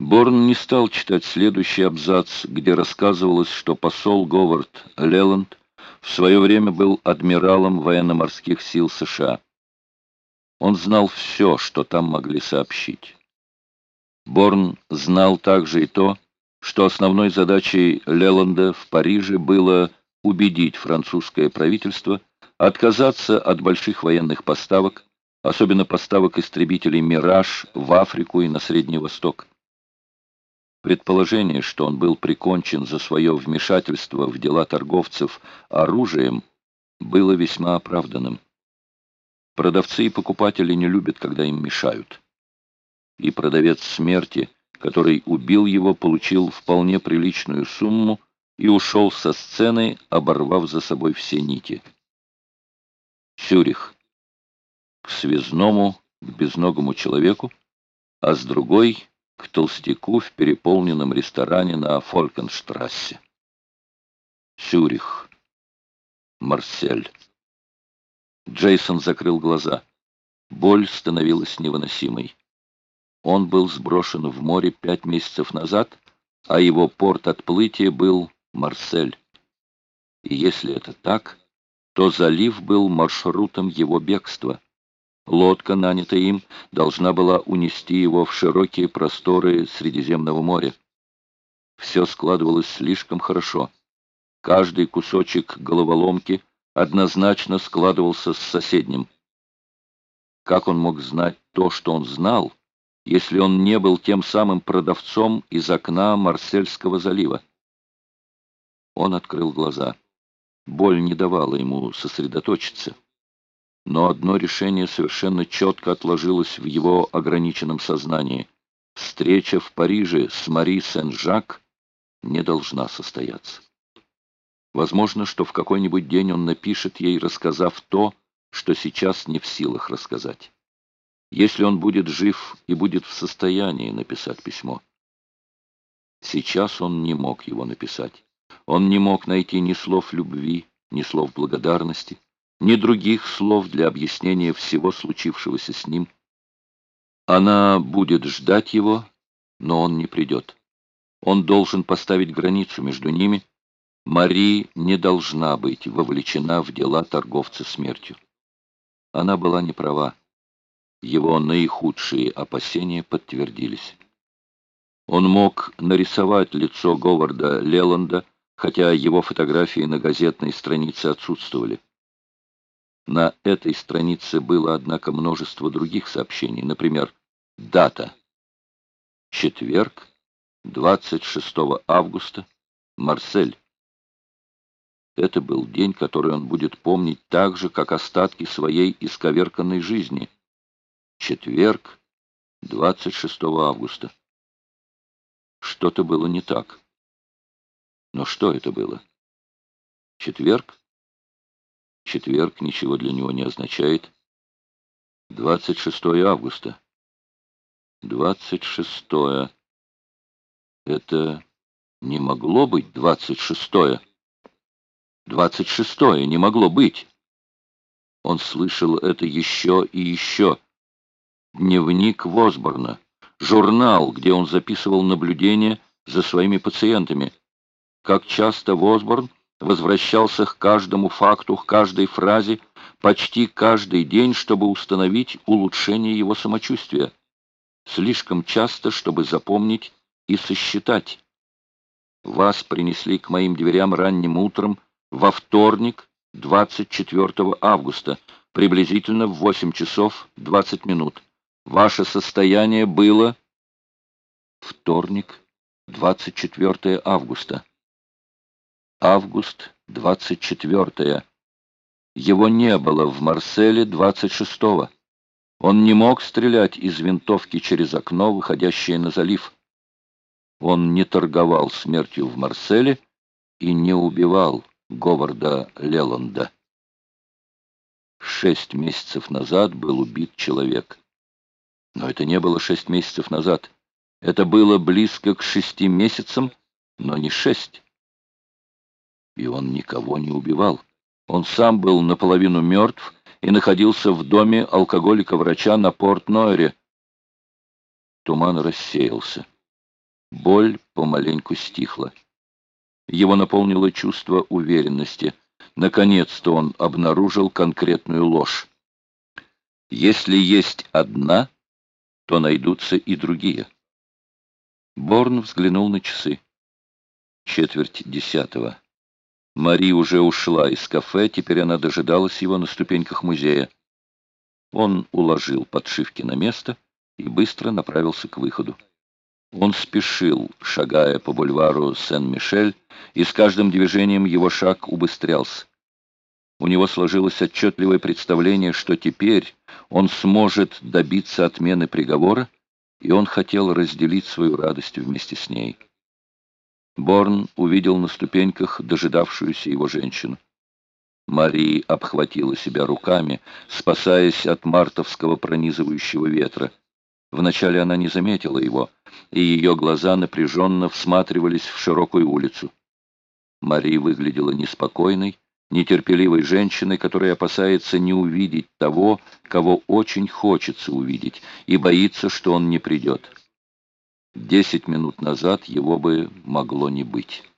Борн не стал читать следующий абзац, где рассказывалось, что посол Говард Леланд в свое время был адмиралом военно-морских сил США. Он знал все, что там могли сообщить. Борн знал также и то, что основной задачей Леланда в Париже было убедить французское правительство отказаться от больших военных поставок, особенно поставок истребителей «Мираж» в Африку и на Средний Восток. Предположение, что он был прикончен за свое вмешательство в дела торговцев оружием, было весьма оправданным. Продавцы и покупатели не любят, когда им мешают. И продавец смерти, который убил его, получил вполне приличную сумму и ушел со сцены, оборвав за собой все нити. Сюрих. К связному, к безногому человеку, а с другой к толстяку в переполненном ресторане на Фолькенштрассе. Сюрих. Марсель. Джейсон закрыл глаза. Боль становилась невыносимой. Он был сброшен в море пять месяцев назад, а его порт отплытия был Марсель. И если это так, то залив был маршрутом его бегства. Лодка, нанятая им, должна была унести его в широкие просторы Средиземного моря. Все складывалось слишком хорошо. Каждый кусочек головоломки однозначно складывался с соседним. Как он мог знать то, что он знал, если он не был тем самым продавцом из окна Марсельского залива? Он открыл глаза. Боль не давала ему сосредоточиться но одно решение совершенно четко отложилось в его ограниченном сознании. Встреча в Париже с Мари Сен-Жак не должна состояться. Возможно, что в какой-нибудь день он напишет ей, рассказав то, что сейчас не в силах рассказать. Если он будет жив и будет в состоянии написать письмо. Сейчас он не мог его написать. Он не мог найти ни слов любви, ни слов благодарности ни других слов для объяснения всего случившегося с ним. Она будет ждать его, но он не придет. Он должен поставить границу между ними. Мари не должна быть вовлечена в дела торговца смертью. Она была не права. Его наихудшие опасения подтвердились. Он мог нарисовать лицо Говарда Леланда, хотя его фотографии на газетной странице отсутствовали. На этой странице было, однако, множество других сообщений. Например, дата. Четверг, 26 августа, Марсель. Это был день, который он будет помнить так же, как остатки своей исковерканной жизни. Четверг, 26 августа. Что-то было не так. Но что это было? Четверг? Четверг ничего для него не означает. 26 августа. 26. Это не могло быть 26. 26 не могло быть. Он слышал это еще и еще. Дневник Восборна, журнал, где он записывал наблюдения за своими пациентами. Как часто Восборн возвращался к каждому факту, к каждой фразе, почти каждый день, чтобы установить улучшение его самочувствия. Слишком часто, чтобы запомнить и сосчитать. Вас принесли к моим дверям ранним утром во вторник, 24 августа, приблизительно в 8 часов 20 минут. Ваше состояние было... Вторник, 24 августа. Август 24. Его не было в Марселе 26-го. Он не мог стрелять из винтовки через окно, выходящее на залив. Он не торговал смертью в Марселе и не убивал Говарда Леланда. Шесть месяцев назад был убит человек. Но это не было шесть месяцев назад. Это было близко к шести месяцам, но не шесть. И он никого не убивал. Он сам был наполовину мертв и находился в доме алкоголика-врача на Порт-Нойре. Туман рассеялся. Боль помаленьку стихла. Его наполнило чувство уверенности. Наконец-то он обнаружил конкретную ложь. Если есть одна, то найдутся и другие. Борн взглянул на часы. Четверть десятого. Мари уже ушла из кафе, теперь она дожидалась его на ступеньках музея. Он уложил подшивки на место и быстро направился к выходу. Он спешил, шагая по бульвару Сен-Мишель, и с каждым движением его шаг убыстрялся. У него сложилось отчетливое представление, что теперь он сможет добиться отмены приговора, и он хотел разделить свою радость вместе с ней. Борн увидел на ступеньках дожидавшуюся его женщину. Мария обхватила себя руками, спасаясь от мартовского пронизывающего ветра. Вначале она не заметила его, и ее глаза напряженно всматривались в широкую улицу. Мария выглядела неспокойной, нетерпеливой женщиной, которая опасается не увидеть того, кого очень хочется увидеть, и боится, что он не придет. Десять минут назад его бы могло не быть.